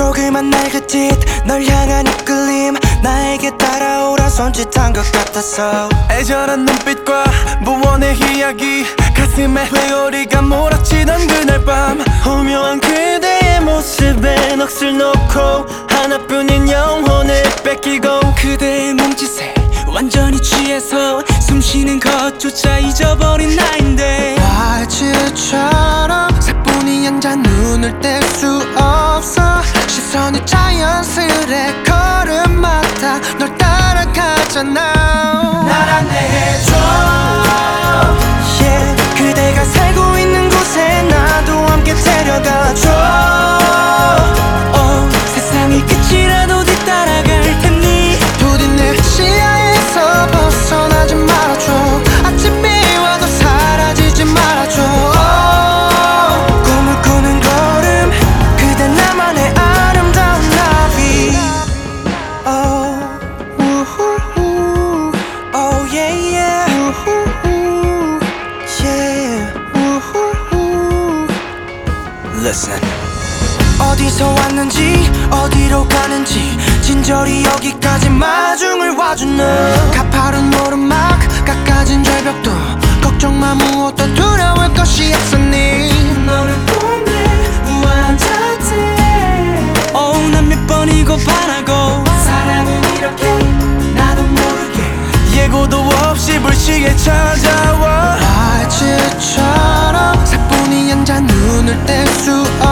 조그만 날 그짓 널 향한 이끌림 나에게 따라오라 손짓한 것 같았어 애절한 눈빛과 무언의 이야기 가슴에 회오리가 몰아치던 그날 밤. 오묘한 그대의 모습에 넋을 놓고 하나뿐인 영혼을 뺏기고 그대의 몸짓에 완전히 취해서 숨쉬는 것조차 잊어버린 나인데. 말치처럼 사뿐히 앉 자연스레 걸음마다 널 따라가잖아. 날 안내해줘. Yeah, 그대가 살고 Listen. 어디서 왔는지 어디로 가는지 진저리 여기까지 마중을 너 가파른 오르막 깎아진 절벽도 걱정 마 무엇도 두려울 것이 없으니? 너를 보내 우아한 자태. 어우 난몇 번이고 반하고 사랑은 이렇게 나도 모르게 예고도 없이 불시에 찾아와 앉아 눈